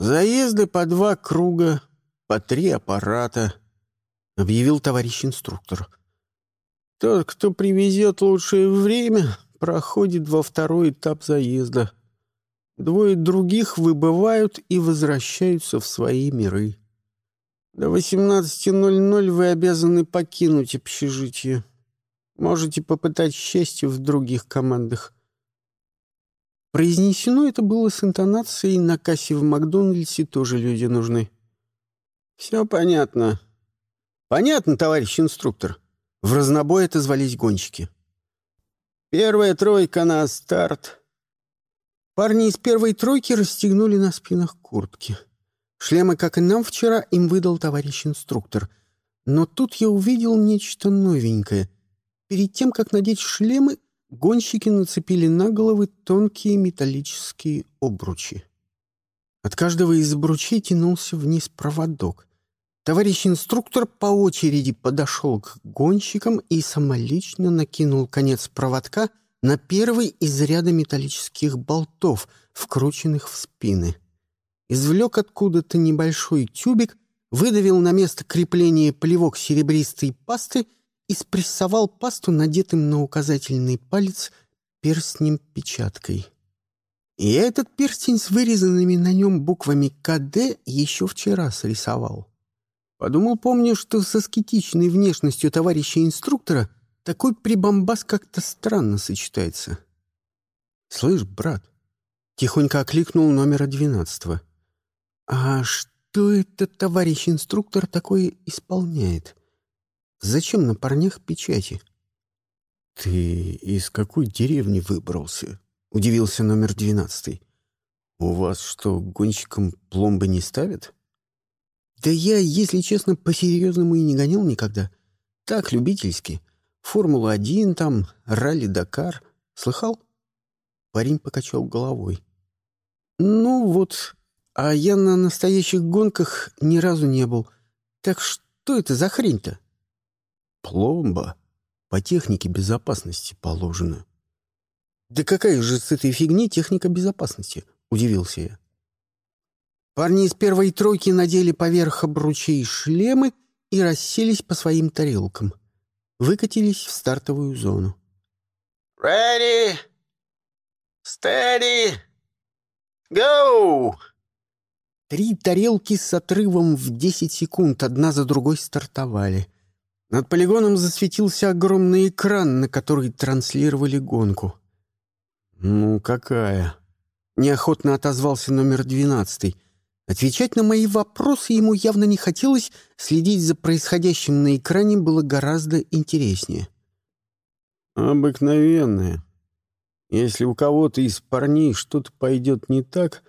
«Заезды по два круга, по три аппарата», — объявил товарищ инструктор. «Тот, кто привезет лучшее время, проходит во второй этап заезда. Двое других выбывают и возвращаются в свои миры. До 18.00 вы обязаны покинуть общежитие. Можете попытать счастье в других командах». Произнесено это было с интонацией «на кассе в Макдональдсе тоже люди нужны». «Все понятно». «Понятно, товарищ инструктор». В разнобой отозвались гонщики. «Первая тройка на старт». Парни из первой тройки расстегнули на спинах куртки. Шлемы, как и нам вчера, им выдал товарищ инструктор. Но тут я увидел нечто новенькое. Перед тем, как надеть шлемы, гонщики нацепили на головы тонкие металлические обручи. От каждого из обручей тянулся вниз проводок. Товарищ инструктор по очереди подошел к гонщикам и самолично накинул конец проводка на первый из ряда металлических болтов, вкрученных в спины. Извлек откуда-то небольшой тюбик, выдавил на место крепления плевок серебристой пасты — и спрессовал пасту надетым на указательный палец перстнем-печаткой. И этот перстень с вырезанными на нем буквами «КД» еще вчера срисовал. Подумал, помню, что с аскетичной внешностью товарища инструктора такой прибамбас как-то странно сочетается. «Слышь, брат», — тихонько окликнул номера двенадцатого, «а что это товарищ инструктор такое исполняет?» Зачем на парнях печати? «Ты из какой деревни выбрался?» — удивился номер двенадцатый. «У вас что, гонщикам пломбы не ставят?» «Да я, если честно, по-серьезному и не гонял никогда. Так, любительски. Формула-1 там, ралли-Дакар. Слыхал?» Парень покачал головой. «Ну вот, а я на настоящих гонках ни разу не был. Так что это за хрень-то?» Пломба по технике безопасности положена. «Да какая же с этой фигни техника безопасности?» — удивился я. Парни из первой тройки надели поверх обручей шлемы и расселись по своим тарелкам. Выкатились в стартовую зону. «Ready! Steady! Go!» Три тарелки с отрывом в десять секунд одна за другой стартовали — над полигоном засветился огромный экран, на который транслировали гонку. «Ну, какая?» — неохотно отозвался номер двенадцатый. Отвечать на мои вопросы ему явно не хотелось, следить за происходящим на экране было гораздо интереснее. «Обыкновенная. Если у кого-то из парней что-то пойдет не так,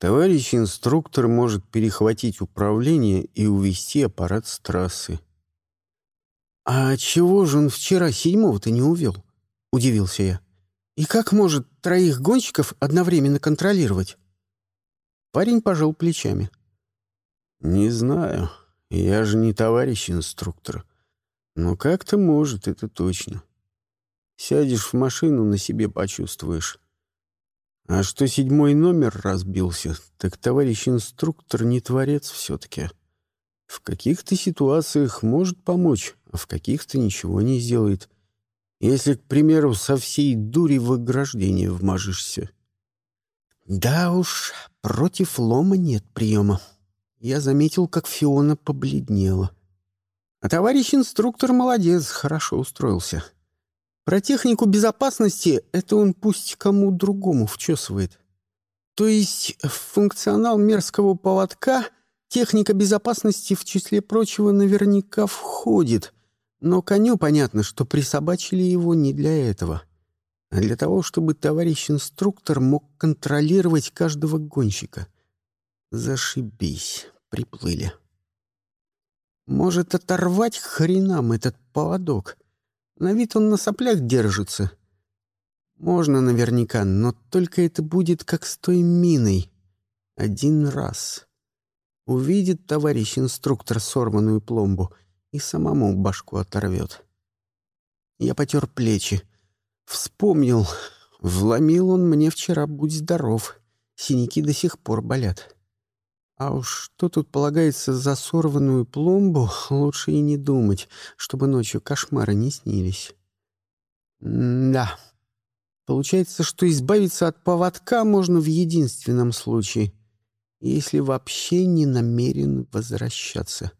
товарищ инструктор может перехватить управление и увести аппарат с трассы. «А чего же он вчера седьмого-то не увел?» — удивился я. «И как может троих гонщиков одновременно контролировать?» Парень пожал плечами. «Не знаю. Я же не товарищ инструктор. Но как-то может, это точно. Сядешь в машину, на себе почувствуешь. А что седьмой номер разбился, так товарищ инструктор не творец все-таки. В каких-то ситуациях может помочь, а в каких-то ничего не сделает. Если, к примеру, со всей дури в ограждение вмажешься. Да уж, против лома нет приема. Я заметил, как Фиона побледнела. А товарищ инструктор молодец, хорошо устроился. Про технику безопасности это он пусть кому другому вчесывает. То есть функционал мерзкого поводка, техника безопасности в числе прочего наверняка входит — но коню понятно, что присобачили его не для этого, а для того, чтобы товарищ инструктор мог контролировать каждого гонщика. Зашибись, приплыли. Может, оторвать хренам этот поводок? На вид он на соплях держится. Можно наверняка, но только это будет как с той миной. Один раз. Увидит товарищ инструктор сорванную пломбу — и самому башку оторвет. Я потер плечи. Вспомнил. Вломил он мне вчера, будь здоров. Синяки до сих пор болят. А уж что тут полагается за сорванную пломбу, лучше и не думать, чтобы ночью кошмары не снились. Да. Получается, что избавиться от поводка можно в единственном случае, если вообще не намерен возвращаться.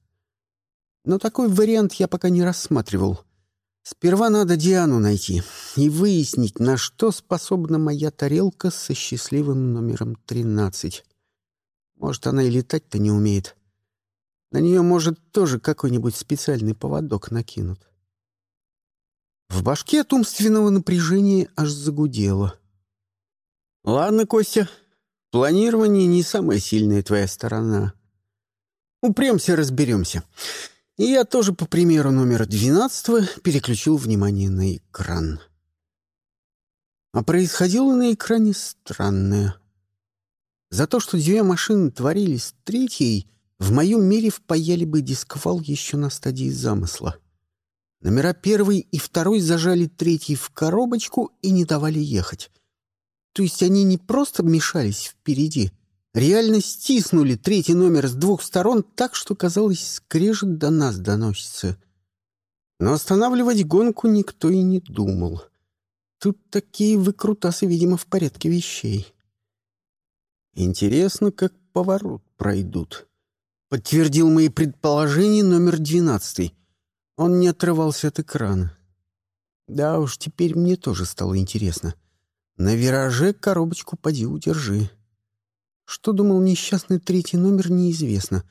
Но такой вариант я пока не рассматривал. Сперва надо Диану найти и выяснить, на что способна моя тарелка со счастливым номером 13. Может, она и летать-то не умеет. На нее, может, тоже какой-нибудь специальный поводок накинут. В башке от умственного напряжения аж загудело. «Ладно, Костя, планирование не самая сильная твоя сторона. Упремся, разберемся. И я тоже, по примеру номера 12 переключил внимание на экран. А происходило на экране странное — за то, что две машины творились третьей, в моем мире впаяли бы дисковал еще на стадии замысла. Номера первый и второй зажали третий в коробочку и не давали ехать. То есть они не просто мешались впереди, реально стиснули третий номер с двух сторон так, что, казалось, скрежет до нас доносится. Но останавливать гонку никто и не думал. Тут такие выкрутасы, видимо, в порядке вещей. Интересно, как поворот пройдут. Подтвердил мои предположения номер двенадцатый. Он не отрывался от экрана. Да уж, теперь мне тоже стало интересно. На вираже коробочку поди удержи. Что думал несчастный третий номер, неизвестно.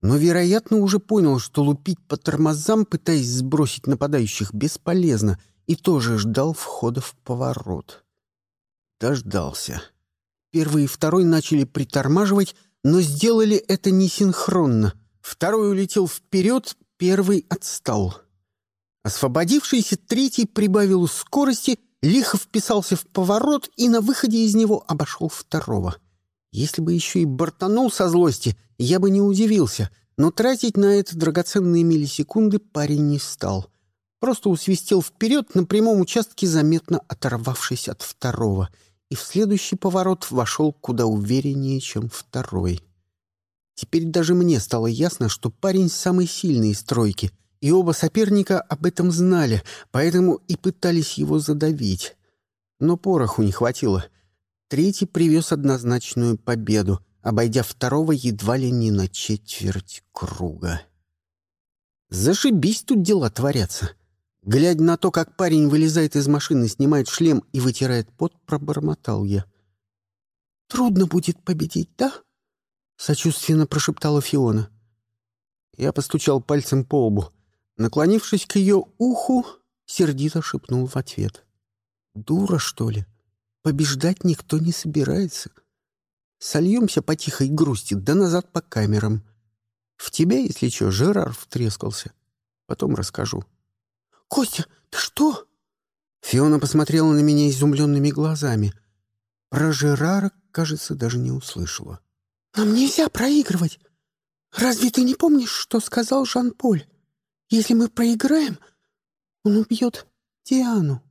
Но, вероятно, уже понял, что лупить по тормозам, пытаясь сбросить нападающих, бесполезно, и тоже ждал входа в поворот. Дождался. Первый и второй начали притормаживать, но сделали это несинхронно. Второй улетел вперед, первый отстал. Освободившийся третий прибавил скорости, лихо вписался в поворот и на выходе из него обошел второго. Если бы еще и бортанул со злости, я бы не удивился, но тратить на это драгоценные миллисекунды парень не стал. Просто усвистел вперед на прямом участке, заметно оторвавшись от второго — и в следующий поворот вошел куда увереннее, чем второй. Теперь даже мне стало ясно, что парень самый сильный из тройки, и оба соперника об этом знали, поэтому и пытались его задавить. Но пороху не хватило. Третий привез однозначную победу, обойдя второго едва ли не на четверть круга. Зашибись тут дела творятся. Глядя на то, как парень вылезает из машины, снимает шлем и вытирает пот, пробормотал я. «Трудно будет победить, да?» — сочувственно прошептала Фиона. Я постучал пальцем по лбу. Наклонившись к ее уху, сердито шепнул в ответ. «Дура, что ли? Побеждать никто не собирается. Сольемся по тихой грусти, да назад по камерам. В тебя, если что, Жерар втрескался. Потом расскажу». «Костя, ты что?» Фиона посмотрела на меня изумленными глазами. Про Жерара, кажется, даже не услышала. «Нам нельзя проигрывать. Разве ты не помнишь, что сказал Жан-Поль? Если мы проиграем, он убьет Диану».